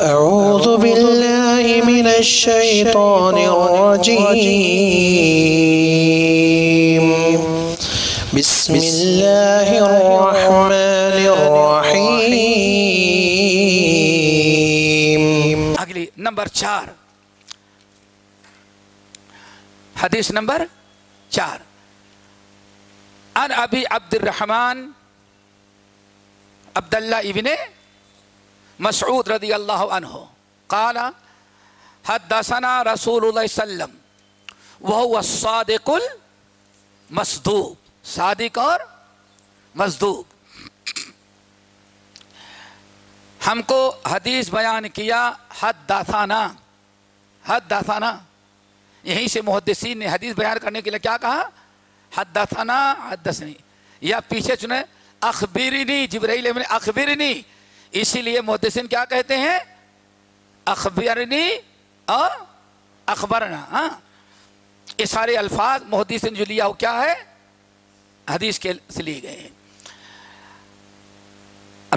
أعوذ بالله من الشيطان الرجيم. بسم الله الرحمن الرحيم. اگلی نمبر چار. حدیث نمبر چار. ان ابی عبد الرحمن عبداللہ ابن مسعود رضی اللہ عنہ، قال، حدثنا رسول اللہ علیہ وسلم، وهو الصادق المصدوق صادق اور مصدوق ہم کو حدیث بیان کیا حد داثانہ حد داثانہ یہیں سے محدثین نے حدیث بیان کرنے کے لیے کیا کہا؟ حد داثانہ حدثنی. یا پیچھے چنے، اخبرنی، جبرائیل ابن اخبرنی۔ اسی لیے محدثین کیا کہتے ہیں؟ اخبرنی اور اخبرنا ہاں؟ یہ سارے الفاظ محدثین جو لیا وہ کیا ہے؟ حدیث کے سے لیے گئے ہیں۔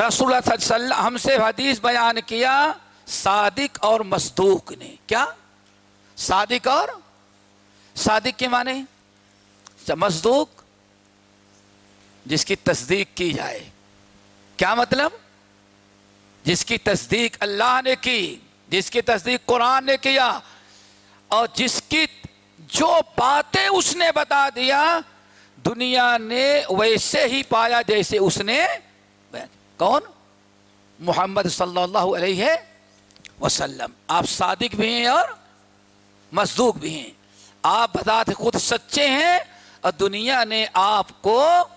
رسول اللہ صلی اللہ علیہ وسلم ہم سے حدیث بیان کیا صادق اور مصدوق نے۔ کیا؟ صادق اور صادق کے معنی؟ اچھا، مصدوق جس کی تصدیق کی جائے۔ کیا مطلب؟ جس کی تصدیق اللہ نے کی، جس کی تصدیق قرآن نے کیا، اور جس کی جو باتیں اس نے بتا دیا، دنیا نے ویسے ہی پایا جیسے اس نے کون؟ محمد صلی اللہ علیہ وسلم۔ آپ صادق بھی ہیں اور مصدوق بھی ہیں۔ آپ بذات خود سچے ہیں اور دنیا نے آپ کو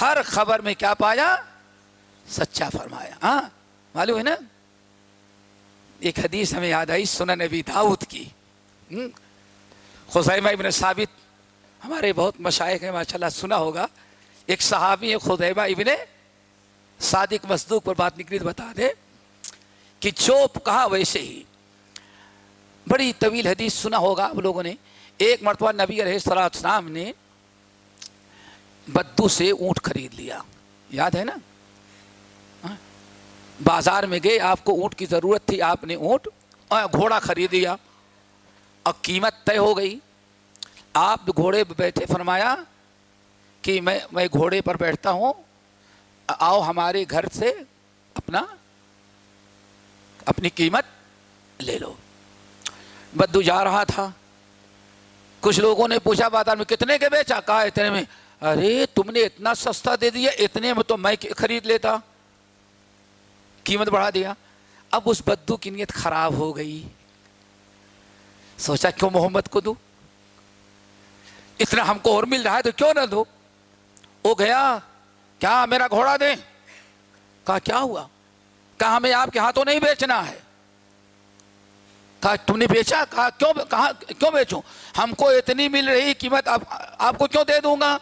ہر خبر میں کیا پایا؟ سچا فرمایا۔ ہاں؟ معلوم ہے نا؟ ایک حدیث ہمیں یاد آئی، سنن نبی داؤد کی۔ ہم؟ خزیمہ ابن ثابت، ہمارے بہت مشائق ہیں، ماشاءاللہ سنا ہوگا۔ ایک صحابی ہے خزیمہ ابن صادق مصدوق پر بات نکلی تو بتا دے کہ جو کہا ویسے ہی۔ بڑی طویل حدیث سنا ہوگا آپ لوگوں نے۔ ایک مرتبہ نبی علیہ السلام نے بدو سے اونٹ خرید لیا۔ یاد ہے نا؟ بازار میں گئے، آپ کو اونٹ کی ضرورت تھی، آپ نے اونٹ گھوڑا خرید لیا اور قیمت طے ہو گئی۔ آپ گھوڑے پہ بیٹھے، فرمایا کہ میں میں گھوڑے پر بیٹھتا ہوں۔ آؤ ہمارے گھر سے اپنا، اپنی قیمت لے لو۔ بدو جا رہا تھا۔ کچھ لوگوں نے پوچھا، بازار میں کتنے کے بیچا؟ کہا، اتنے میں۔ ارے، تم نے اتنا سستا دے دیا، اتنے میں تو میں خرید لیتا۔ قیمت بڑھا دیا۔ اب اس بدو کی نیت خراب ہو گئی۔ سوچا کیوں محمد کو دوں؟ اتنا ہم کو اور مل رہا ہے تو کیوں نہ دو وہ گیا، کیا میرا گھوڑا دیں؟ کہا، کیا ہوا؟ کہا، ہمیں آپ کے ہاتھوں نہیں بیچنا ہے۔ کہا، تم نے بیچا؟ کہا، کیوں کہاں کیوں بیچوں؟ ہم کو اتنی مل رہی قیمت آپ آپ کو کیوں دے دوں گا؟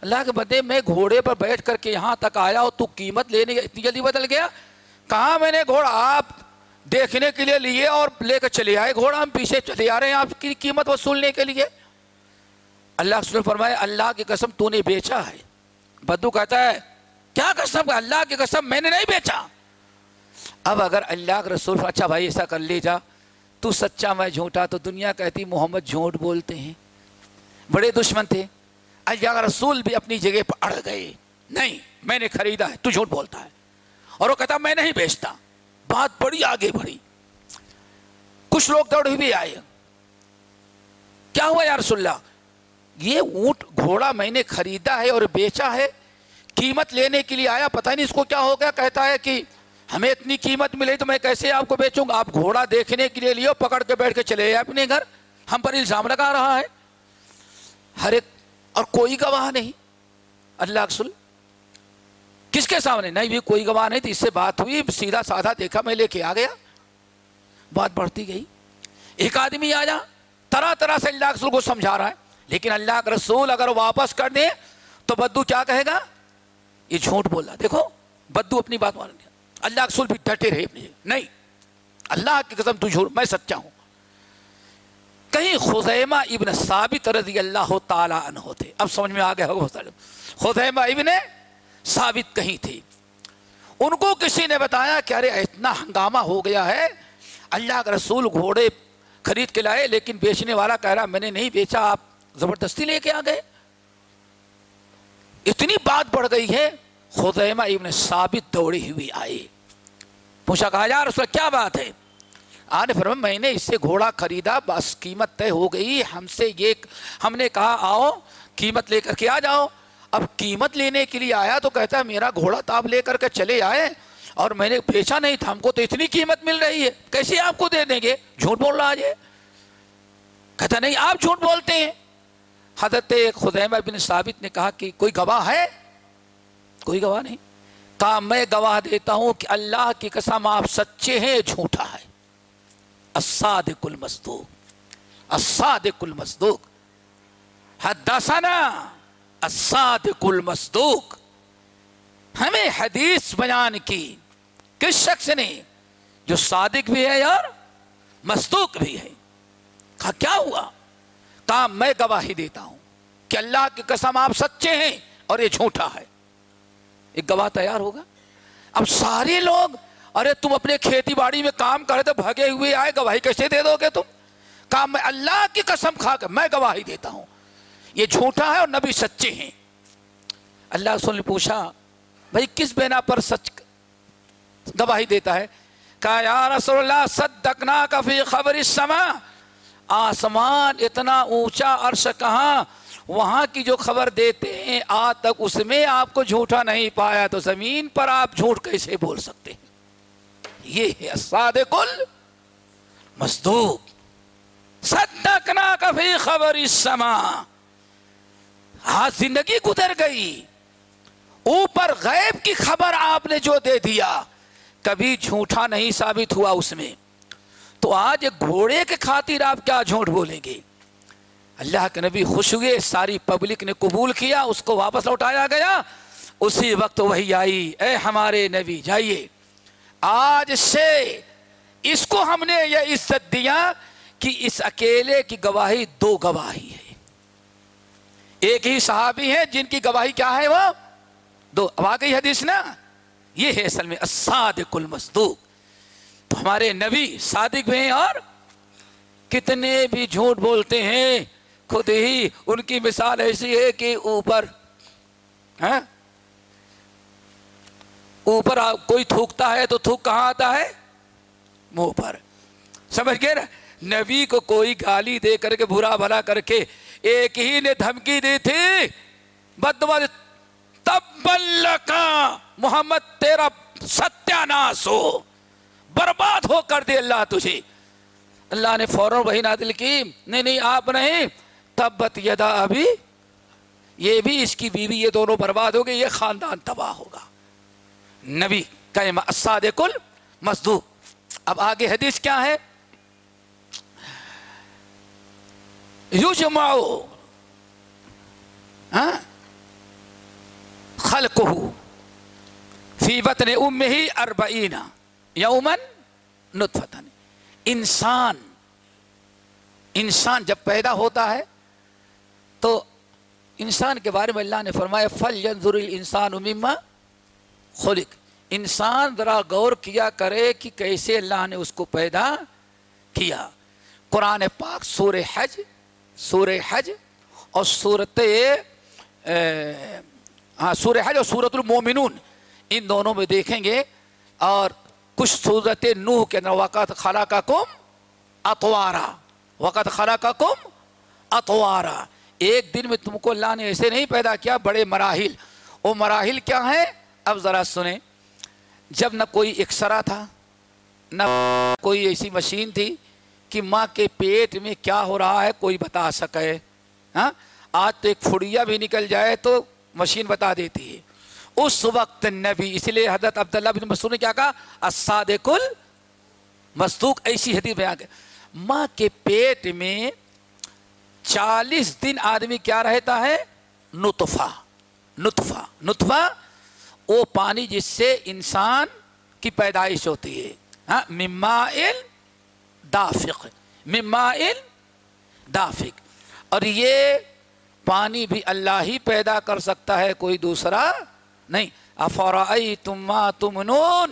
اللہ کے بدے میں گھوڑے پر بیٹھ کر کے یہاں تک آیا اور تو قیمت لینے اتنی جلدی بدل گیا۔ کہاں میں نے گھوڑا؟ آپ دیکھنے کے لیے لیے اور لے کر چلے آئے گھوڑا، ہم پیچھے چلے آ رہے ہیں آپ کی قیمت وصولنے کے لیے۔ اللہ نے فرمایا اللہ کی قسم تو نے بیچا ہے۔ بدو کہتا ہے، کیا قسم؟ اللہ کی قسم میں نے نہیں بیچا۔ اب اگر اللہ کے رسول اچھا بھائی ایسا کر لے جا، تو سچا میں جھوٹا، تو دنیا کہتی محمد جھوٹ بولتے ہیں۔ بڑے دشمن تھے۔ اللہ کا رسول بھی اپنی جگہ پر اڑ گئے۔ نہیں، میں نے خریدا ہے، تو جھوٹ بولتا ہے۔ اور وہ کہتا، میں نہیں بیچتا۔ بات بڑی آگے بڑھی۔ کچھ لوگ دوڑ بھی آئے۔ کیا ہوا یا رسول اللہ؟ یہ اونٹ گھوڑا میں نے خریدا ہے اور بیچا ہے۔ قیمت لینے کے لیے آیا، پتہ نہیں اس کو کیا ہو گیا۔ کہتا ہے کہ ہمیں اتنی قیمت ملے تو میں کیسے آپ کو بیچوں گا؟ آپ گھوڑا دیکھنے کے لیے لیو، پکڑ کے بیٹھ کے چلے جائے اپنے گھر۔ ہم پر الزام لگا رہا ہے۔ ہر ایک، اور کوئی گواہ نہیں۔ اللہ اکسل کس کے سامنے؟ نہیں بھی کوئی گواہ نہیں تھی، اس سے بات ہوئی، سیدھا سادھا دیکھا میں لے کے آ گیا۔ بات بڑھتی گئی۔ ایک آدمی آیا، طرح طرح سے اللہ رسول کو سمجھا رہا ہے، لیکن اللہ کا رسول اگر واپس کر دے تو بدو کیا کہے گا؟ یہ جھوٹ بولا دیکھو، بدو اپنی بات مان لیا۔ اللہ رسول بھی ڈٹے رہے اپنی نہیں، اللہ کی قسم تو جھوٹ، میں سچا ہوں۔ کہیں خزیمہ ابن ثابت رضی اللہ تعالی عنہ تھے۔ اب سمجھ میں آ گیا ہوگا۔ خزیمہ ابن ثابت کہیں تھے ان کو کسی نے بتایا کہ ارے اتنا ہنگامہ ہو گیا ہے، اللہ کا رسول گھوڑے خرید کے لائے، لیکن بیچنے والا کہہ رہا، میں نے نہیں بیچا، آپ زبردستی لے کے آ گئے۔ اتنی بات بڑھ گئی ہے خدیمہ ابن ثابت دوڑی ہوئی آئے پوچھا، کہا یار اس کیا بات ہے؟ آنے فرما میں نے اس سے گھوڑا خریدا، بس قیمت طے ہو گئی، ہم سے یہ، ہم نے کہا، آؤ، قیمت لے کر کے آ جاؤ۔ اب قیمت لینے کے لیے آیا تو کہتا ہے میرا گھوڑا تو آپ لے کر کے چلے آئے اور میں نے بیچا نہیں تھا، ہم کو تو اتنی قیمت مل رہی ہے۔ کیسے آپ کو دے دیں گے؟ جھوٹ بول رہا ہے۔ کہتا نہیں، آپ جھوٹ بولتے ہیں۔ حضرت خدیمہ بن ثابت نے کہا کہ کوئی گواہ ہے؟ کوئی گواہ نہیں۔ کہا، میں گواہ دیتا ہوں کہ اللہ کی قسم آپ سچے ہیں، جھوٹا ہے۔ الصادق المصدوق۔ الصادق المصدوق۔ حدثنا الصادق المصدوق۔ ہمیں حدیث بیان کی کس شخص نے جو صادق بھی ہے یار مصدوق بھی ہے۔ کہا، کیا ہوا؟ کہا، میں گواہی دیتا ہوں کہ اللہ کی قسم آپ سچے ہیں اور یہ جھوٹا ہے۔ ایک گواہ تیار ہوگا؟ اب سارے لوگ، ارے، تم اپنے کھیتی باڑی میں کام کرے تو بھگے ہوئے آئے، گواہی کیسے دے دو گے تم؟ کہا، میں اللہ کی قسم کھا کر میں گواہی دیتا ہوں۔ یہ جھوٹا ہے اور نبی سچے ہیں۔ اللہ رسول نے پوچھا، بھائی کس بنا پر سچ گواہی دیتا ہے؟ کہا، یا رسول اللہ صدقنا کا فی خبر السما۔ آسمان اتنا اونچا، عرش کہاں؟ وہاں کی جو خبر دیتے ہیں، آج تک اس میں آپ کو جھوٹا نہیں پایا تو زمین پر آپ جھوٹ کیسے بول سکتے ہیں؟ یہ ہے صادق مصدوق صدقنا کا فی خبر السما۔ آج زندگی گزر گئی۔ اوپر غیب کی خبر آپ نے جو دے دیا، کبھی جھوٹا نہیں ثابت ہوا اس میں۔ تو آج گھوڑے کے خاطر آپ کیا جھوٹ بولیں گے؟ اللہ کے نبی خوش ہوئے، ساری پبلک نے قبول کیا، اس کو واپس لوٹایا گیا۔ اسی وقت وہی آئی، اے ہمارے نبی، جائیے۔ آج سے اس کو ہم نے یہ عزت دیا کہ اس اکیلے کی گواہی دو گواہی ہے۔ ایک ہی صحابی ہے جن کی گواہی کیا ہے وہ؟ دو، اب آ حدیث نا؟ یہ ہے اصل میں الصادق المصدوق۔ تو ہمارے نبی صادق بھی ہیں اور کتنے بھی جھوٹ بولتے ہیں، خود ہی ان کی مثال ایسی ہے کہ اوپر ہاں؟ اوپر کوئی تھوکتا ہے تو تھوک کہاں آتا ہے؟ منہ پر۔ سمجھ گئے نا؟ نبی کو کوئی گالی دے کر کے، برا بھلا کر کے ایک ہی نے دھمکی دی تھی بدوا تب کا محمد تیرا ستیہ ناس ہو، برباد ہو کر دے اللہ تجھے۔ اللہ نے فوراً وہی نادل کی، نہیں نہیں، آپ نہیں، تبت یدا ابھی۔ یہ بھی اس کی بیوی، یہ دونوں برباد ہو گئے، یہ خاندان تباہ ہوگا۔ نبی کہما الصادق المصدوق. اب آگے حدیث کیا ہے؟ یجمع خلقه فی بطن امه اربعین یومن نطفتن انسان انسان جب پیدا ہوتا ہے تو انسان کے بارے میں اللہ نے فرمایا، فل ینظر الانسان مما خلق۔ انسان ذرا غور کیا کرے کہ کیسے اللہ نے اس کو پیدا کیا۔ قرآن پاک سور حج سور حج اور صورت ہاں سور حج اور سورت المومنون، ان دونوں میں دیکھیں گے اور کچھ صورت نوح کے اندر، وقت خلا کا کم اتوارا وقت خلا کا کم اتوارا ایک دن میں تم کو اللہ نے ایسے نہیں پیدا کیا، بڑے مراحل۔ وہ مراحل کیا ہیں؟ اب ذرا سنیں۔ جب نہ کوئی اکسرا تھا، نہ کوئی ایسی مشین تھی کہ ماں کے پیٹ میں کیا ہو رہا ہے کوئی بتا سکے ہاں؟ آج تو ایک فڑیا بھی نکل جائے تو مشین بتا دیتی ہے۔ اس وقت نبی، اس لیے حضرت عبداللہ بن مسعود نے کیا کہا؟ الصادق مصدوق ایسی حدیث بیان کر۔ ماں کے پیٹ میں چالیس دن آدمی کیا رہتا ہے؟ نطفہ نطفہ نطفہ۔ وہ پانی جس سے انسان کی پیدائش ہوتی ہے ہاں؟ ممائل دافق میں مائل دافق۔ اور یہ پانی بھی اللہ ہی پیدا کر سکتا ہے، کوئی دوسرا نہیں۔ افرائی تم ما تمنون؟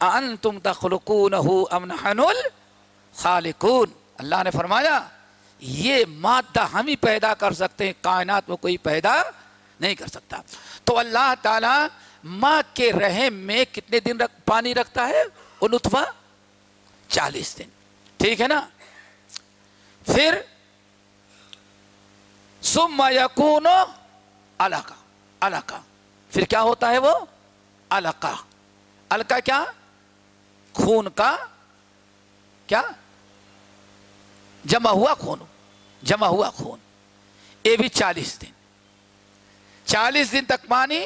انتم تخلقونہو ام الخالقون؟ اللہ نے فرمایا، یہ مادہ ہم ہی پیدا کر سکتے ہیں، کائنات میں کوئی پیدا نہیں کر سکتا۔ تو اللہ تعالیٰ ماں کے رحم میں کتنے دن پانی رکھتا ہے؟ وہ لطفہ چالیس دن۔ ٹھیک ہے نا؟ پھر سم یقون علاقہ علاقہ پھر کیا ہوتا ہے وہ؟ علقہ علقہ کیا؟ خون کا کیا؟ جمع ہوا خون، جمع ہوا خون۔ یہ بھی چالیس دن۔ چالیس دن تک پانی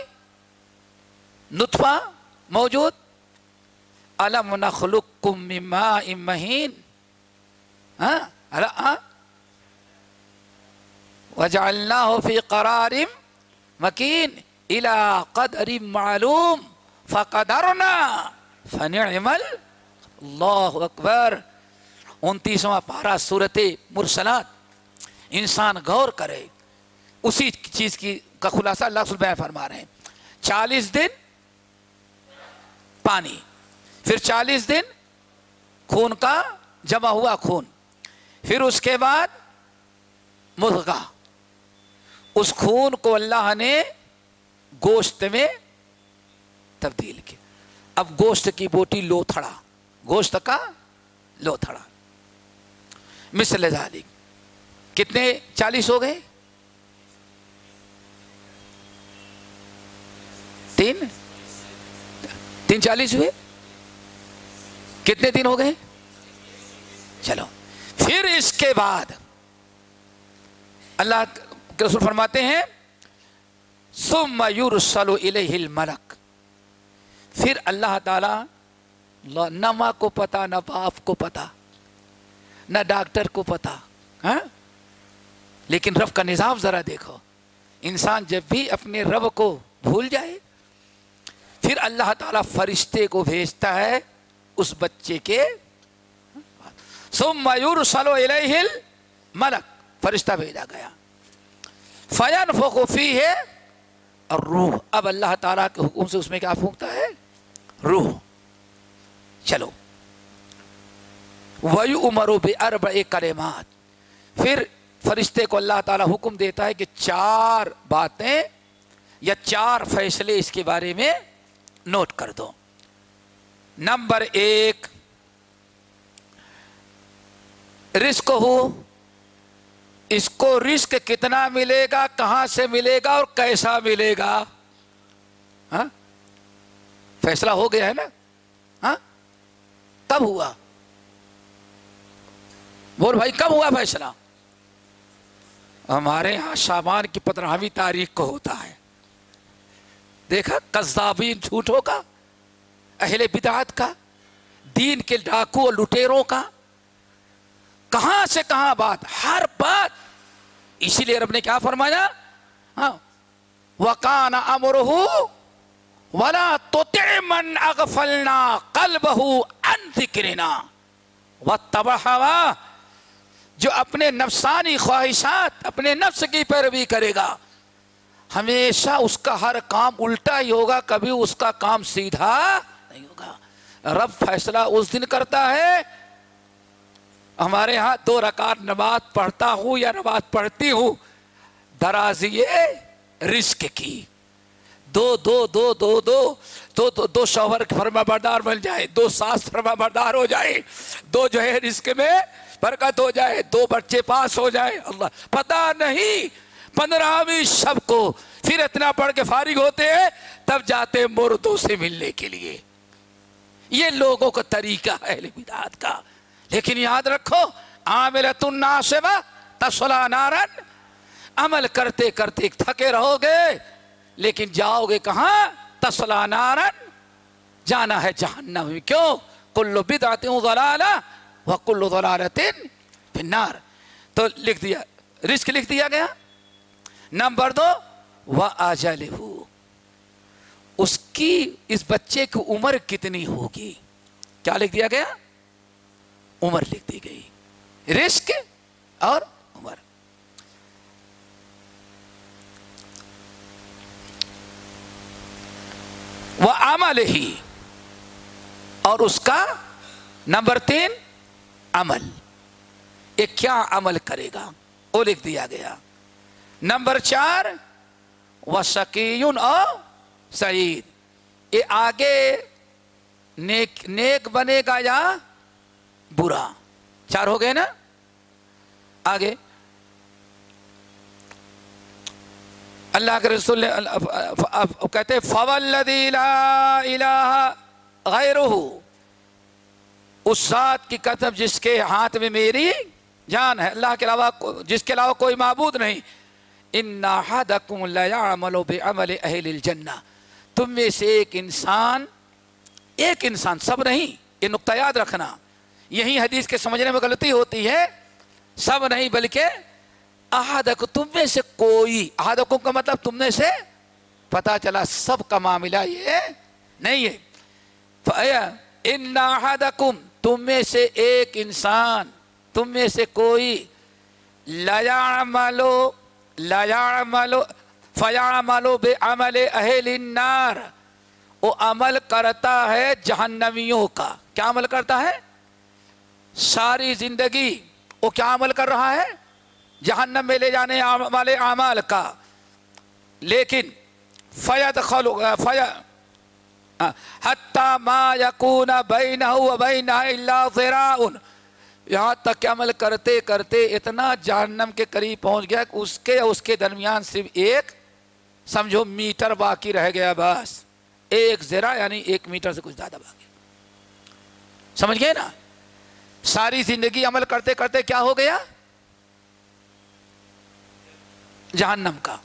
نطفہ موجود۔ علم نخلقکم کم مہین۔ ہاں؟ ہاں؟ وجعلناه في قرار مكين الى قدر معلوم فقدرنا، فنعم اللہ اکبر انتیسواں پارہ صورت مرسلات، انسان غور کرے، اسی چیز کی کا خلاصہ اللہ صلح فرما رہے ہیں۔ چالیس دن پانی، پھر چالیس دن خون کا جمع ہوا خون۔ پھر اس کے بعد مرغا۔ اس خون کو اللہ نے گوشت میں تبدیل کیا۔ اب گوشت کی بوٹی لو تھڑا گوشت کا لوتھڑا۔ مثل ذالک۔ کتنے چالیس ہو گئے؟ تین؟ تین چالیس ہوئے؟ کتنے دن ہو گئے؟ چلو۔ پھر اس کے بعد اللہ کے رسول فرماتے ہیں، ثم يرسل الیہ الملک۔ پھر اللہ تعالی نہ ماں کو پتا، نہ باپ کو پتا، نہ ڈاکٹر کو پتا ہاں؟ لیکن رب کا نظام ذرا دیکھو۔ انسان جب بھی اپنے رب کو بھول جائے، پھر اللہ تعالیٰ فرشتے کو بھیجتا ہے اس بچے کے ثم يرسل الیہ الملک فرشتہ بھیجا گیا۔ فینفخ فیہ الروح۔ اب اللہ تعالیٰ کے حکم سے اس میں کیا پھونکتا ہے؟ روح۔ چلو۔ وَيُؤْمَرُ بِأَرْبَعِ كَلِمَات۔ پھر فرشتے کو اللہ تعالیٰ حکم دیتا ہے کہ چار باتیں یا چار فیصلے اس کے بارے میں نوٹ کر دو۔ نمبر ایک رزق ہو، اس کو رزق کتنا ملے گا، کہاں سے ملے گا اور کیسا ملے گا؟ ہاں؟ فیصلہ ہو گیا ہے نا؟ ہاں؟ کب ہوا۔ بول بھائی، کب ہوا فیصلہ؟ ہمارے ہاں سامان کی پندرہویں تاریخ کو ہوتا ہے۔ دیکھا، قذابین جھوٹوں کا، اہل بدعات کا، دین کے ڈاکو اور لٹیروں کا۔ کہاں سے کہاں بات؟ ہر بات۔ اسی لیے رب نے کیا فرمایا؟ ہاں۔ وکان امرہ ولا تطع من اغفلنا قلبہ عن جو اپنے نفسانی خواہشات اپنے نفس کی پیروی کرے گا۔ ہمیشہ اس کا ہر کام الٹا ہی ہوگا، کبھی اس کا کام سیدھا نہیں ہوگا۔ رب فیصلہ اس دن کرتا ہے ہمارے ہاں دو رکعت نماز پڑھتا ہوں یا نماز پڑھتی ہوں؟ درازی رزق کی۔ دو دو دو دو دو دو دو, دو شوہر فرما بردار بن جائے دو ساس فرما بردار ہو جائے دو جو ہے رزق میں برکت ہو جائے دو بچے پاس ہو جائے۔ اللہ پتا نہیں پندرہویں شب کو پھر اتنا پڑھ کے فارغ ہوتے ہیں تب جاتے مردوں سے ملنے کے لیے۔ یہ لوگوں کا طریقہ ہے بدعات کا۔ لیکن یاد رکھو عاملت الناصبہ تسلا نارن۔ عمل کرتے کرتے تھکے رہو گے، لیکن جاؤ گے کہاں؟ تسلا نارن۔ جانا ہے جہنم کیوں؟ کلو بدعت ضلالہ وہ کلو ضلالت فنار تو لکھ دیا، رزق لکھ دیا گیا۔ نمبر دو وہ آجل اس کی، اس بچے کی عمر کتنی ہوگی؟ کیا لکھ دیا گیا؟ عمر لکھ دی گئی۔ رزق اور عمر۔ وہ عمل ہی اور اس کا نمبر تین، عمل۔ یہ کیا عمل کرے گا؟ وہ لکھ دیا گیا۔ نمبر چار وہ سکیون اور سعید۔ یہ آگے نیک نیک بنے گا یا برا۔ چار ہو گئے نا؟ آگے۔ اللہ کے رسول نے کہتے فولدی لا الہ غیرہ اس ذات کی قسم جس کے ہاتھ میں میری جان ہے۔ اللہ کے علاوہ جس کے علاوہ کوئی معبود نہیں۔ ان احدکم لیعمل بعمل اہل الجنہ تم میں سے ایک انسان ایک انسان، سب نہیں، یہ نقطہ یاد رکھنا۔ یہی حدیث کے سمجھنے میں غلطی ہوتی ہے۔ سب نہیں بلکہ احدک تم میں سے کوئی، احدکم کا مطلب تم میں سے پتا چلا سب کا معاملہ یہ نہیں ہے۔ ان احدکم تم میں سے ایک انسان، تم میں سے کوئی۔ لیعملو لیعملو فیعملو بے عمل اہل النار۔ وہ عمل کرتا ہے جہنمیوں کا۔ کیا عمل کرتا ہے؟ ساری زندگی وہ کیا عمل کر رہا ہے؟ جہنم میں لے جانے والے اعمال کا۔ لیکن فید خلو فید حتی ما یکون بینہ و بینہ اللہ ذراؤن۔ یہاں تک کہ عمل کرتے کرتے اتنا جہنم کے قریب پہنچ گیا کہ اس کے اس کے درمیان صرف ایک، سمجھو میٹر باقی رہ گیا بس۔ ایک زرا یعنی ایک میٹر سے کچھ زیادہ باقی۔ سمجھ گئے نا؟ ساری زندگی عمل کرتے کرتے کیا ہو گیا؟ جہنم کا۔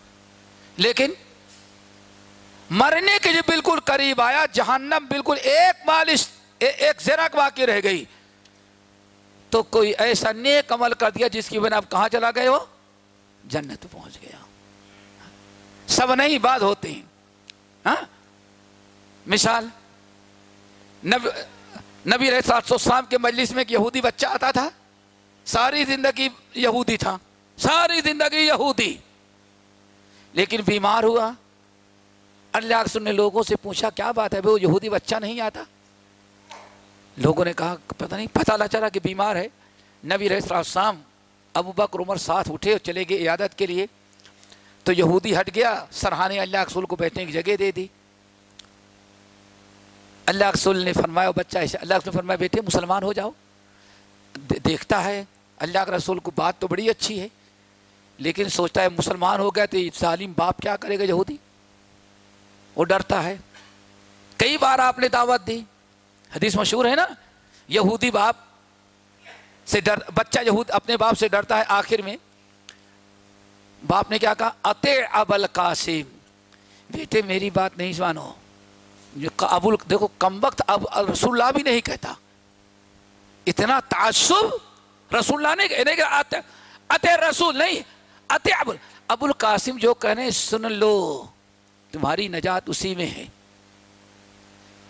لیکن مرنے کے جو بالکل قریب آیا، جہنم بالکل ایک بالش ایک زرک باقی رہ گئی۔ تو کوئی ایسا نیک عمل کر دیا جس کی بنا آپ کہاں چلا گئے وہ جنت پہنچ گیا۔ سب نہیں بات ہوتے ہیں۔ ہاں؟ مثال نبی نبی رہے سات سو سام کے مجلس میں ایک یہودی بچہ آتا تھا۔ ساری زندگی یہودی تھا۔ ساری زندگی یہودی۔ لیکن بیمار ہوا۔ اللہ رسول نے لوگوں سے پوچھا، کیا بات ہے؟ وہ یہودی بچہ نہیں آتا؟ لوگوں نے کہا، پتہ نہیں، پتہ نہ چلا کہ بیمار ہے۔ نبی رہے شام ابو بکر، عمر، ساتھ اٹھے اور چلے گئے عیادت کے لیے۔ تو یہودی ہٹ گیا۔ سرحانے اللہ رسول کو بیٹھنے کی جگہ دے دی۔ اللہ رسول نے فرمایا بچہ ایسے اللہ رسول نے فرمایا، بیٹے، مسلمان ہو جاؤ۔ دیکھتا ہے، اللہ کے رسول کو بات تو بڑی اچھی ہے، لیکن سوچتا ہے مسلمان ہو گیا تو ظالم باپ کیا کرے گا یہودی؟ وہ ڈرتا ہے۔ کئی بار آپ نے دعوت دی، حدیث مشہور ہے نا، یہودی باپ سے ڈر، بچہ یہود اپنے باپ سے ڈرتا ہے آخر میں۔ باپ نے کیا کہا؟ اتے ابل قاسم بیٹے، میری بات نہیں مانو۔ ابول دیکھو، کم وقت اب رسول اللہ بھی نہیں کہتا۔ اتنا تعصب رسول اللہ نہیں کہ اتے رسول نہیں اتے ابول ابو القاسم جو کہنے سن لو، تمہاری نجات اسی میں ہے۔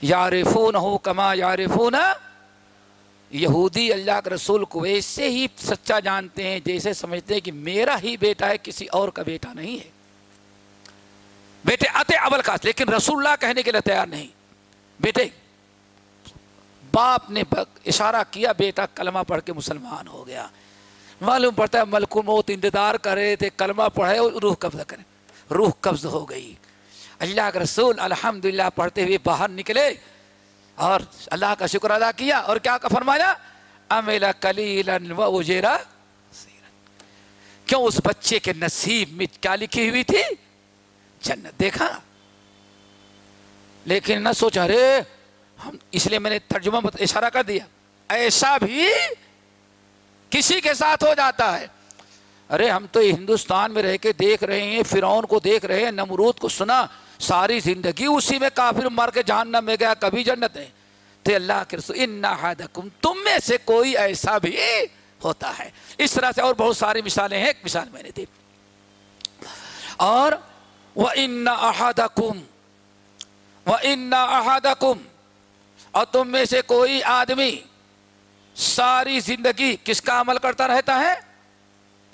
یارفون ہو کما یارفون یہودی اللہ کے رسول کو ویسے ہی سچا جانتے ہیں جیسے سمجھتے ہیں کہ میرا ہی بیٹا ہے، کسی اور کا بیٹا نہیں ہے۔ بیٹے آتے ابل کا لیکن رسول اللہ کہنے کے لیے تیار نہیں۔ بیٹے، باپ نے اشارہ کیا، بیٹا کلمہ پڑھ کے مسلمان ہو گیا۔ معلوم پڑتا ہے ملک موت انتظار کر رہے تھے، کلمہ پڑھے اور روح قبض کرے۔ روح قبض ہو گئی۔ اللہ کا رسول الحمدللہ پڑھتے ہوئے باہر نکلے اور اللہ کا شکر ادا کیا اور کیا کا فرمایا؟ امیلا کلیلا و اجیرا کیوں؟ اس بچے کے نصیب میں کیا لکھی ہوئی تھی؟ اچھا، جنت دیکھا؟ لیکن نہ سوچا، ارے، ہم اس لیے میں نے ترجمہ اشارہ کر دیا۔ ایسا بھی کسی کے ساتھ ہو جاتا ہے۔ ارے، ہم تو ہندوستان میں رہ کے دیکھ رہے ہیں، فرعون کو دیکھ رہے ہیں، نمرود کو سنا، ساری زندگی اسی میں کافر مر کے جہنم میں گیا، کبھی جنت ہے۔ تو اللہ کے رسول، ان تم میں سے کوئی ایسا بھی ہوتا ہے۔ اس طرح سے اور بہت ساری مثالیں ہیں، ایک مثال میں نے دی۔ اور وہ ان احدکم وہ ان احدکم اور تم میں سے کوئی آدمی ساری زندگی کس کا عمل کرتا رہتا ہے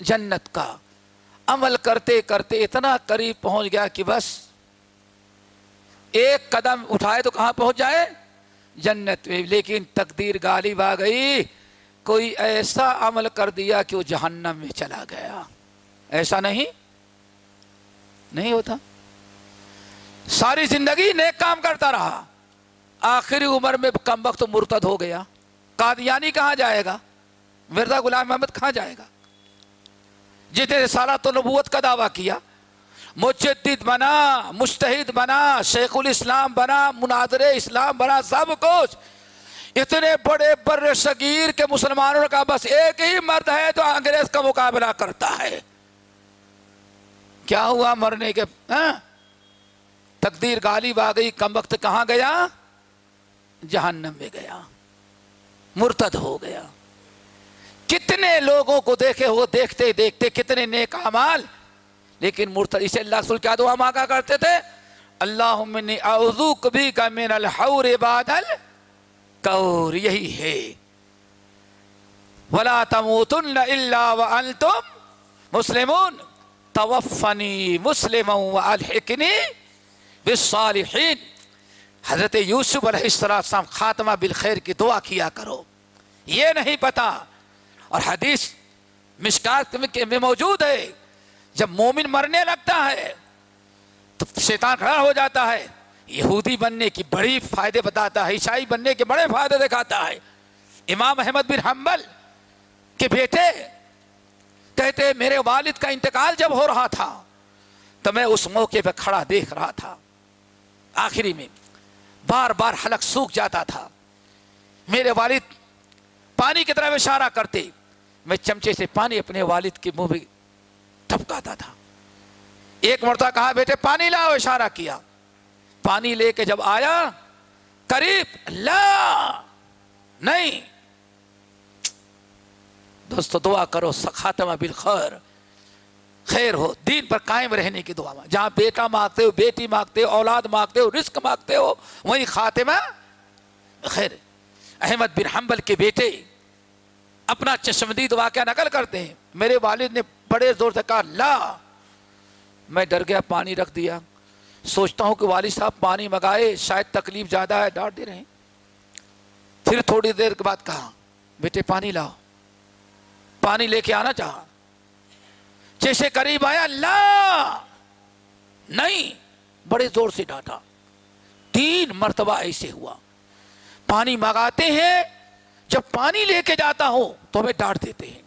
جنت کا عمل کرتے کرتے اتنا قریب پہنچ گیا کہ بس ایک قدم اٹھائے تو کہاں پہنچ جائے جنت میں لیکن تقدیر غالب آ گئی کوئی ایسا عمل کر دیا کہ وہ جہنم میں چلا گیا ایسا نہیں نہیں ہوتا۔ ساری زندگی نیک کام کرتا رہا۔ آخری عمر میں کم وقت مرتد ہو گیا۔ قادیانی کہاں جائے گا؟ مرزا غلام محمد کہاں جائے گا؟ جتنے سالہ تو نبوت کا دعویٰ کیا۔ مجدد بنا مشتحد بنا، شیخ الاسلام بنا مناظر اسلام بنا، سب کچھ۔ اتنے بڑے بر صغیر کے مسلمانوں کا بس ایک ہی مرد ہے تو انگریز کا مقابلہ کرتا ہے۔ کیا ہوا مرنے کے ہاں؟ تقدیر غالب آ گئی، کم وقت کہاں گیا؟ جہنم میں گیا، مرتد ہو گیا۔ کتنے لوگوں کو دیکھے ہو، دیکھتے دیکھتے کتنے نیک اعمال۔ لیکن مرتد، اسے اللہ رسول کیا دعا مانگا کرتے تھے؟ اللہ اعوذو کبھی کا من الحور بادل کور یہی ہے۔ ولا تموتن الا وانتم مسلمون۔ توفنی مسلم والحقنی بالصالحین۔ حضرت یوسف علیہ السلام خاتمہ بالخیر کی دعا کیا کرو، یہ نہیں پتا۔ اور حدیث مشکات میں موجود ہے۔ جب مومن مرنے لگتا ہے، تو شیطان کھڑا ہو جاتا ہے۔ یہودی بننے کی بڑی فائدے بتاتا ہے، عیسائی بننے کے بڑے فائدے دکھاتا ہے۔ امام احمد بن حنبل کے بیٹے کہتے میرے والد کا انتقال جب ہو رہا تھا تو میں اس موقع پہ کھڑا دیکھ رہا تھا۔ آخری میں بار بار حلق سوکھ جاتا تھا۔ میرے والد پانی کی طرف اشارہ کرتے۔ میں چمچے سے پانی اپنے والد کے منہ میں ٹپکاتا تھا۔ ایک مرتبہ کہا، بیٹے، پانی لاؤ، اشارہ کیا۔ پانی لے کے جب آیا، قریب، لا، نہیں دوستو دعا کرو، خاتمہ بالخیر۔ خیر ہو، دین پر قائم رہنے کی دعا۔ جہاں بیٹا مانگتے ہو، بیٹی مانگتے ہو، اولاد مانگتے ہو، رزق مانگتے ہو، وہیں خاتمہ خیر۔ احمد بن حنبل کے بیٹے اپنا چشمدید واقعہ نقل کرتے ہیں۔ میرے والد نے بڑے زور سے کہا، لا، میں ڈر گیا، پانی رکھ دیا۔ سوچتا ہوں کہ والد صاحب پانی منگائے، شاید تکلیف زیادہ ہے ڈانٹ دے رہے ہیں پھر تھوڑی دیر کے بعد کہا، بیٹے پانی لاؤ۔ پانی لے کے آنا چاہا۔ جیسے قریب آیا لا نہیں، بڑے زور سے ڈانٹا۔ تین مرتبہ ایسے ہوا۔ پانی منگاتے ہیں، جب پانی لے کے جاتا ہوں تو ہمیں ڈانٹ دیتے ہیں۔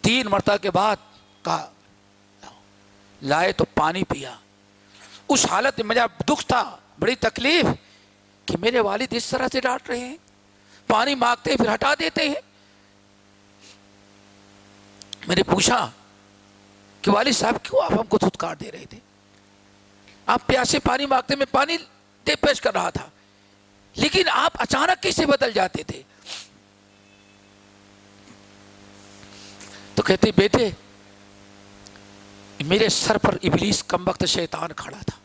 تین مرتبہ کے بعد کہا، لائے تو پانی پیا۔ اس حالت میں مجھے دکھ تھا، بڑی تکلیف کہ میرے والد اس طرح سے ڈانٹ رہے ہیں۔ پانی مانگتے پھر ہٹا دیتے ہیں۔ میں نے پوچھا کہ والد صاحب، کیوں آپ ہم کو دھتکار دے رہے تھے؟ آپ پیاسے پانی مانگتے، میں پانی دے پیش کر رہا تھا۔ لیکن آپ اچانک کیسے بدل جاتے تھے؟ تو کہتے، بیٹے، میرے سر پر ابلیس کم وقت شیطان کھڑا تھا۔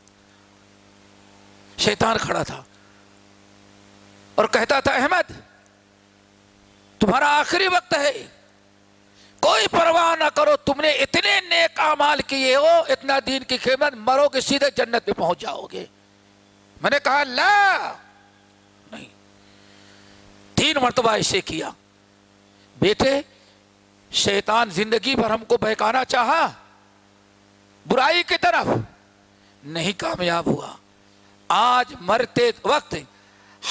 شیطان کھڑا تھا۔ اور کہتا تھا، احمد، تمہارا آخری وقت ہے۔ کوئی پرواہ نہ کرو، تم نے اتنے نیک اعمال کیے ہو، اتنا دین کی خدمت، مرو کہ سیدھے جنت میں پہنچ جاؤ گے۔ میں نے کہا، لا۔ نہیں۔ تین مرتبہ ایسے کیا۔ بیٹے، شیطان زندگی بھر ہم کو بہکانا چاہا، برائی کی طرف نہیں کامیاب ہوا۔ آج مرتے وقت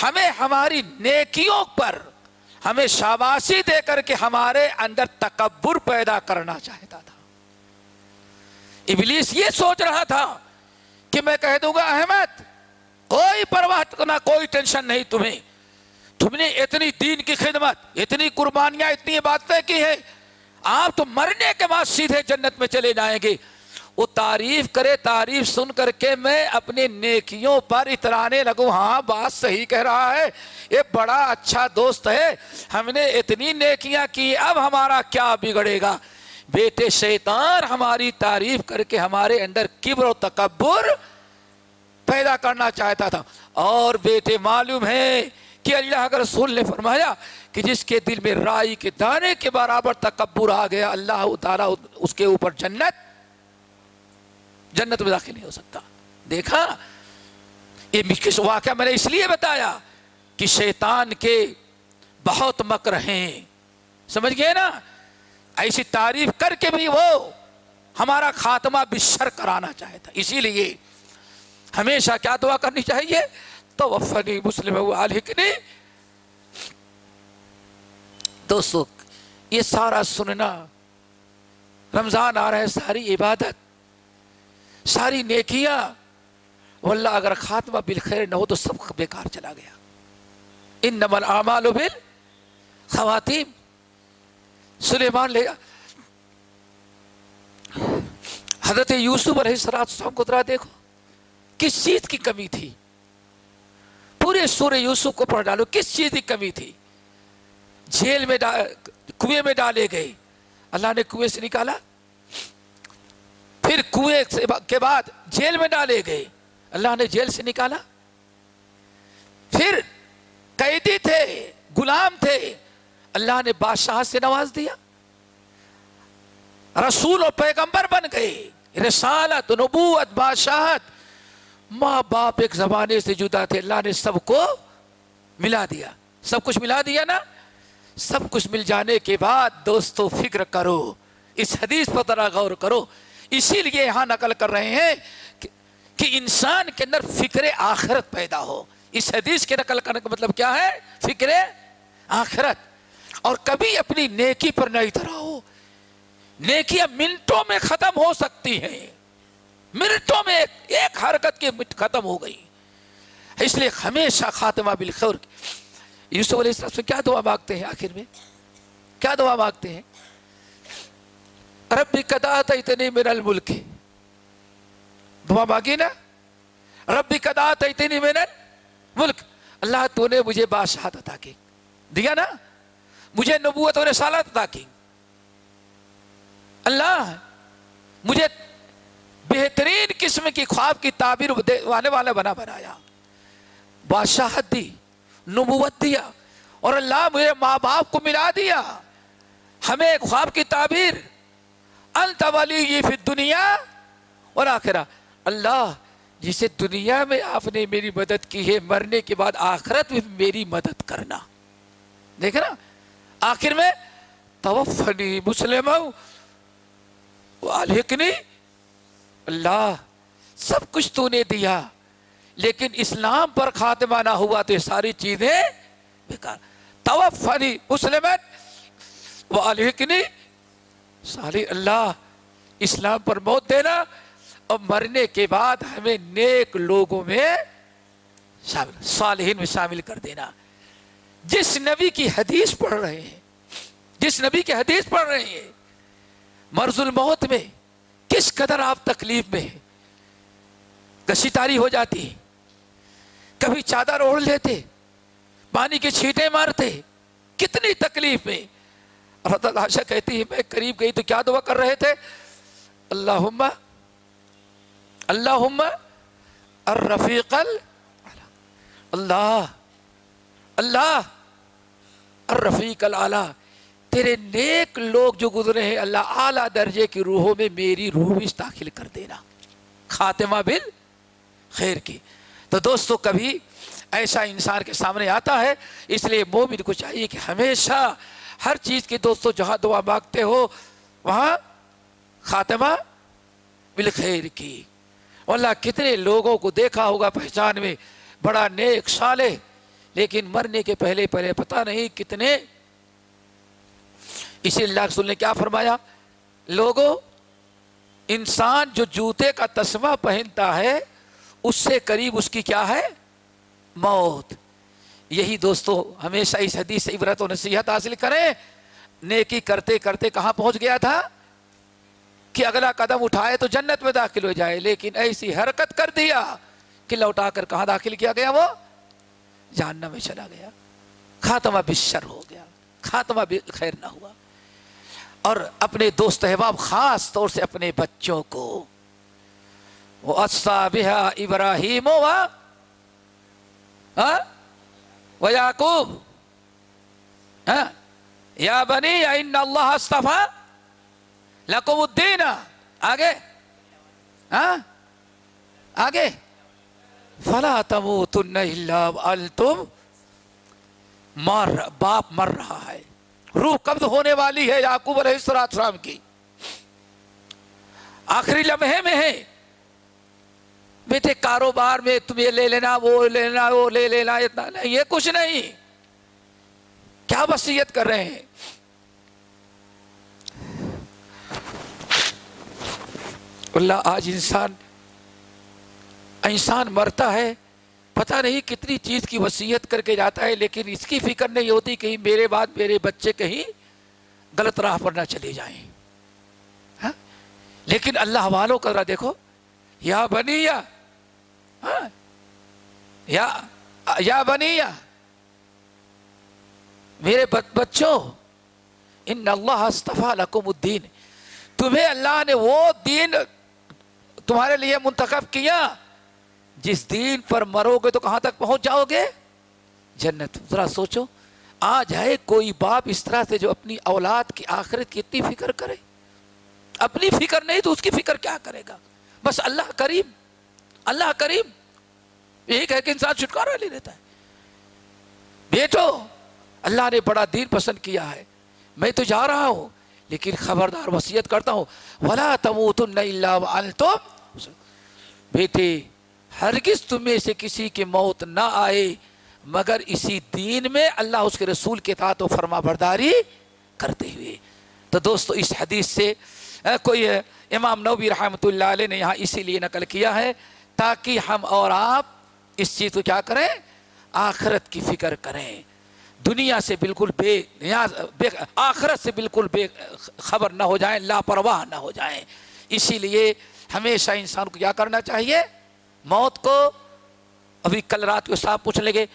ہمیں ہماری نیکیوں پر ہمیں شاباشی دے کر کے ہمارے اندر تکبر پیدا کرنا چاہتا تھا۔ ابلیس یہ سوچ رہا تھا کہ میں کہہ دوں گا، احمد، کوئی پرواہ نہ، کوئی ٹینشن نہیں تمہیں۔ تم نے اتنی دین کی خدمت، اتنی قربانیاں، اتنی باتیں کی ہیں۔ آپ تو مرنے کے بعد سیدھے جنت میں چلے جائیں گے۔ وہ تعریف کرے، تعریف سن کر کے میں اپنے نیکیوں پر اترانے لگوں ہاں بات صحیح کہہ رہا ہے، یہ بڑا اچھا دوست ہے، ہم نے اتنی نیکیاں کی، اب ہمارا کیا بگڑے گا؟ بیٹے شیطان، ہماری تعریف کر کے ہمارے اندر کبر و تکبر پیدا کرنا چاہتا تھا۔ اور بیٹے، معلوم ہے کہ اللہ کے رسول نے فرمایا کہ جس کے دل میں رائی کے دانے کے برابر تکبر آ گیا، اللہ تعالیٰ اس کے اوپر جنت جنت میں داخل نہیں ہو سکتا۔ دیکھا؟ یہ واقعہ میں نے اس لیے بتایا کہ شیطان کے بہت مکر ہیں۔ سمجھ گئے نا؟ ایسی تعریف کر کے بھی وہ ہمارا خاتمہ بشر کرانا چاہتا اسی لیے ہمیشہ کیا دعا کرنی چاہیے؟ تو وفنی مسلم والکنی دوستو، یہ سارا سننا، رمضان آ رہا ہے، ساری عبادت۔ ساری نیکیاں، واللہ اگر خاتمہ بالخیر نہ ہو تو سب بیکار چلا گیا۔ ان نمل اعمال بال خواتین سلیمان لے حضرت یوسف علیہ السلام کو ذرا دیکھو، کس چیز کی کمی تھی؟ پورے سورہ یوسف کو پڑھ ڈالو، کس چیز کی کمی تھی؟ جیل میں کنویں میں ڈالے گئے۔ اللہ نے کنویں سے نکالا پھر کنویں کے بعد جیل میں ڈالے گئے۔ اللہ نے جیل سے نکالا۔ پھر قیدی تھے، غلام تھے۔ اللہ نے بادشاہ سے نواز دیا۔ رسول و پیغمبر بن گئے۔ رسالت، نبوت، بادشاہت۔ ماں باپ ایک زمانے سے جدا تھے۔ اللہ نے سب کو ملا دیا۔ سب کچھ ملا دیا نا؟ سب کچھ مل جانے کے بعد دوستو فکر کرو۔ اس حدیث پر ذرا غور کرو۔ اسی لیے یہاں نقل کر رہے ہیں کہ انسان کے اندر فکر آخرت پیدا ہو۔ اس حدیث کے نقل کرنے کا مطلب کیا ہے؟ فکر آخرت۔ اور کبھی اپنی نیکی پر نہیں اترا ہو نیکیاں منٹوں میں ختم ہو سکتی ہیں۔ منٹوں میں ایک حرکت کی ختم ہو گئی۔ اس لیے ہمیشہ خاتمہ بالخور یوسف علیہ السلام سے کیا دعا مانگتے ہیں آخر میں؟ کیا دعا مانگتے ہیں؟ ربی قدات اتنی من الملک دعا مانگی نا؟ ربی قدات اتنی من الملک اللہ تو نے مجھے بادشاہت عطا کی۔ دیا نا؟ مجھے نبوت و رسالت عطا کی۔ اللہ، مجھے بہترین قسم کی خواب کی تعبیر والے والا بنا بنایا۔ بادشاہت دی، نبوت دیا۔ اور اللہ مجھے ماں باپ کو ملا دیا۔ ہمیں خواب کی تعبیر انت ولی فی دنیا اور آخرہ۔ اللہ، جسے دنیا میں آپ نے میری مدد کی ہے، مرنے کے بعد آخرت میں میری مدد کرنا۔ دیکھ نا؟ آخر میں توفنی مسلم والکنی اللہ، سب کچھ تو نے دیا، لیکن اسلام پر خاتمہ نہ ہوا تو یہ ساری چیزیں بیکار۔ توفنی مسلمت والکنی ساری اللہ اسلام پر موت دینا اور مرنے کے بعد ہمیں نیک لوگوں میں شامل، صالحین میں شامل کر دینا۔ جس نبی کی حدیث پڑھ رہے ہیں، جس نبی کی حدیث پڑھ رہے ہیں، مرض الموت میں کس قدر آپ تکلیف میں ہیں؟ کشی تاری ہو جاتی کبھی چادر اوڑھ لیتے، پانی کے چھیٹے مارتے، کتنی تکلیف میں حضرت عائشہ کہتی ہے، میں قریب گئی تو کیا دعا کر رہے تھے؟ اللہم اللہم الرفیق اللہ اللہ الرفیق العلا۔ تیرے نیک لوگ جو گزرے ہیں، اللہ اعلیٰ درجے کی روحوں میں میری روح بھی داخل کر دینا۔ خاتمہ بل خیر کی۔ تو دوستو، کبھی ایسا انسان کے سامنے آتا ہے، اس لیے مومن کو چاہیے کہ ہمیشہ ہر چیز کی دوستو جہاں دعا مانگتے ہو، وہاں خاتمہ بالخیر کی۔ اللہ کتنے لوگوں کو دیکھا ہوگا پہچان میں، بڑا نیک سالے لیکن مرنے کے پہلے پہلے پتا نہیں کتنے۔ اسی اللہ رسول نے کیا فرمایا؟ لوگوں، انسان جو جوتے کا تسمہ پہنتا ہے، اس سے قریب اس کی کیا ہے؟ موت۔ یہی دوستو، ہمیشہ اس حدیث سے عبرت و نصیحت حاصل کریں۔ نیکی کرتے کرتے کہاں پہنچ گیا تھا؟ کہ اگلا قدم اٹھائے تو جنت میں داخل ہو جائے، لیکن ایسی حرکت کر دیا کہ لوٹا کر کہاں داخل کیا گیا وہ؟ جاننا میں چلا گیا۔ خاتمہ بشر ہو گیا، خاتمہ بھی خیر نہ ہوا۔ اور اپنے دوست احباب خاص طور سے اپنے بچوں کو، وہ ابراہیم ہاں؟ و یعقوب یا بنی یا ان اللہ استفا لقب الدین آگے ہاں آگے فلا تموتن الا وانتم مر باپ مر رہا ہے روح قبض ہونے والی ہے یعقوب علیہ السلام کی آخری لمحے میں ہے بیٹے کاروبار میں تم یہ لے لینا، وہ لے لینا، وہ لے لینا، اتنا یہ کچھ نہیں۔ کیا وسیعت کر رہے ہیں؟ اللہ آج انسان انسان مرتا ہے، پتہ نہیں کتنی چیز کی وسیعت کر کے جاتا ہے، لیکن اس کی فکر نہیں ہوتی کہیں میرے بعد میرے بچے کہیں غلط راہ پر نہ چلے جائیں۔ ہاں؟ لیکن اللہ والوں کا دیکھو، یا بنی یا ہاں؟ یا بنی یا میرے بچوں، ان اللہ استفا لکم الدین۔ تمہیں اللہ نے وہ دین تمہارے لیے منتخب کیا، جس دین پر مرو گے تو کہاں تک پہنچ جاؤ گے؟ جنت۔ ذرا سوچو، آ جائے کوئی باپ اس طرح سے جو اپنی اولاد کی آخرت کی اتنی فکر کرے۔ اپنی فکر نہیں تو اس کی فکر کیا کرے گا؟ بس اللہ کریم۔ اللہ کریم یہی کہہ کہ انسان چھٹکارا لے لیتا ہے۔ بیٹو، اللہ نے بڑا دین پسند کیا ہے۔ میں تو جا رہا ہوں، لیکن خبردار وسیعت کرتا ہوں۔ ولا تموتن الا وانتم بیٹے، ہرگز تمہیں سے کسی کی موت نہ آئے، مگر اسی دین میں اللہ اس کے رسول کے تحت و فرما برداری کرتے ہوئے۔ تو دوستو، اس حدیث سے کوئی امام نوبی رحمۃ اللہ علیہ نے یہاں اسی لیے نقل کیا ہے۔ تاکہ ہم اور آپ اس چیز کو کیا کریں؟ آخرت کی فکر کریں۔ دنیا سے بالکل بے نیاز، بے آخرت سے بالکل بے خبر نہ ہو جائیں، لاپرواہ نہ ہو جائیں۔ اسی لیے ہمیشہ انسان کو کیا کرنا چاہیے؟ موت کو، ابھی کل رات کو صاحب پوچھ لیں گے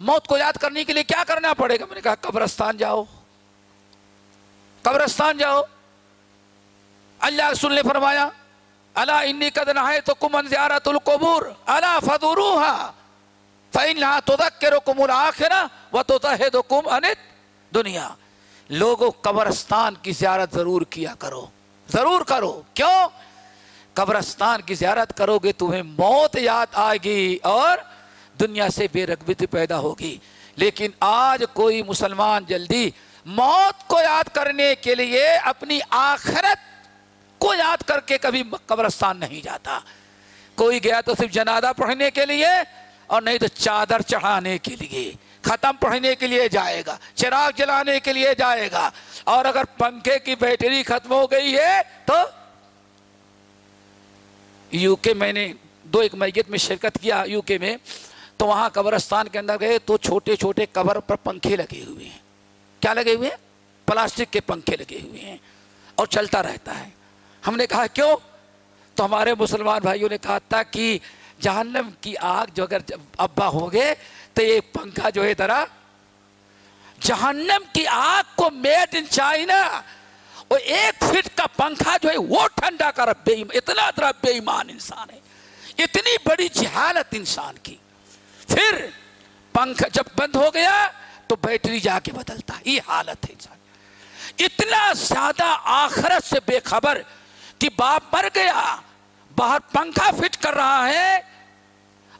موت کو یاد کرنے کے لیے کیا کرنا پڑے گا؟ میں نے کہا، قبرستان جاؤ۔ قبرستان جاؤ۔ اللہ رسول نے فرمایا اللہ انی قدن ہے تو کمن زیارت القبور اللہ فدوروہا فَإِنْهَا تُذَكِّرُكُمُ الْآخِرَةِ وَتُتَحِدُكُمْ أَنِتْ دنیا لوگوں قبرستان کی زیارت ضرور کیا کرو ضرور کرو کیوں قبرستان کی زیارت کرو گے تمہیں موت یاد آئے گی اور دنیا سے بے رغبت پیدا ہوگی لیکن آج کوئی مسلمان جلدی موت کو یاد کرنے کے لیے اپنی آخرت کو یاد کر کے کبھی قبرستان نہیں جاتا۔ کوئی گیا تو صرف جنادہ پڑھنے کے لیے اور نہیں تو چادر چڑھانے کے لیے۔ ختم پڑھنے کے لیے جائے گا، چراغ جلانے کے لیے جائے گا۔ اور اگر پنکھے کی بیٹری ختم ہو گئی ہے تو یو کے میں نے دو ایک میت میں شرکت کیا یو کے میں، تو وہاں قبرستان کے اندر گئے تو چھوٹے چھوٹے قبر پر پنکھے لگے ہوئے ہیں۔ کیا لگے ہوئے ہیں؟ پلاسٹک کے پنکھے لگے ہوئے ہیں اور چلتا رہتا ہے۔ ہم نے کہا کیوں؟ تو ہمارے مسلمان بھائیوں نے کہا تھا کہ جہنم کی آگ جو اگر ابا ہوں گے، تو یہ پنکھا جو ہے ذرا جہنم کی آگ کو میڈ ان چائنا وہ ایک فٹ کا پنکھا جو ہے وہ ٹھنڈا کر، بے اتنا اتنا بے ایمان انسان ہے، اتنی بڑی جہالت انسان کی۔ پھر پنکھا جب بند ہو گیا، تو بیٹری جا کے بدلتا یہ حالت ہے انسان۔ اتنا زیادہ آخرت سے بے خبر کہ باپ مر گیا باہر پنکھا فٹ کر رہا ہے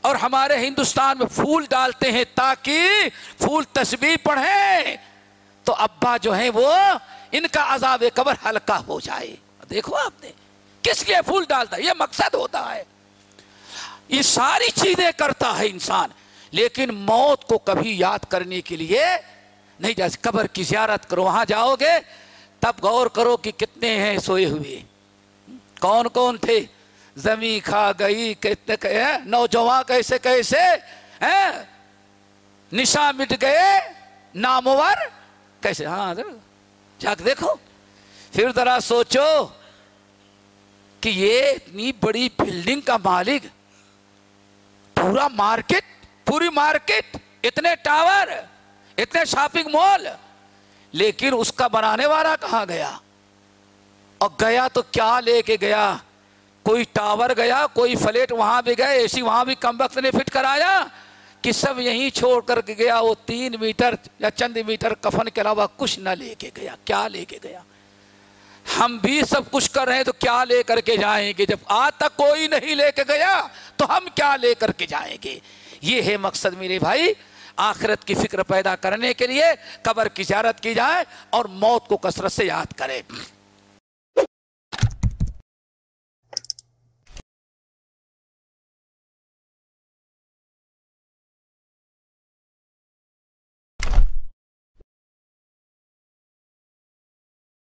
اور ہمارے ہندوستان میں پھول ڈالتے ہیں تاکہ پھول تسبیح پڑھیں۔ تو ابا جو ہیں وہ، ان کا عذاب قبر ہلکا ہو جائے۔ دیکھو آپ نے، کس لیے پھول ڈالتا ہے؟ یہ مقصد ہوتا ہے۔ یہ ساری چیزیں کرتا ہے انسان، لیکن موت کو کبھی یاد کرنے کے لیے نہیں، جیسے قبر کی زیارت کرو، وہاں جاؤ گے، تب غور کرو کہ کتنے ہیں سوئے ہوئے۔ کون کون تھے زمین کھا گئی کتنے نوجوان کیسے کیسے نشا مٹ گئے، نامور کیسے؟ ہاں جا کے دیکھو۔ پھر ذرا سوچو کہ یہ اتنی بڑی بلڈنگ کا مالک، پورا مارکیٹ پوری مارکیٹ اتنے ٹاور اتنے شاپنگ مال لیکن اس کا بنانے والا کہاں گیا؟ اور گیا تو کیا لے کے گیا؟ کوئی ٹاور گیا، کوئی فلیٹ وہاں بھی گئے اسی وہاں بھی کم وقت نے فٹ کرایا کہ سب یہیں چھوڑ کر کے گیا، وہ تین میٹر یا چند میٹر کفن کے علاوہ کچھ نہ لے کے گیا، کیا لے کے گیا؟ ہم بھی سب کچھ کر رہے ہیں تو کیا لے کر کے جائیں گے؟ جب آج تک کوئی نہیں لے کے گیا تو ہم کیا لے کر کے جائیں گے؟ یہ ہے مقصد میرے بھائی، آخرت کی فکر پیدا کرنے کے لیے قبر کی زیارت کی جائے اور موت کو کثرت سے یاد کرے۔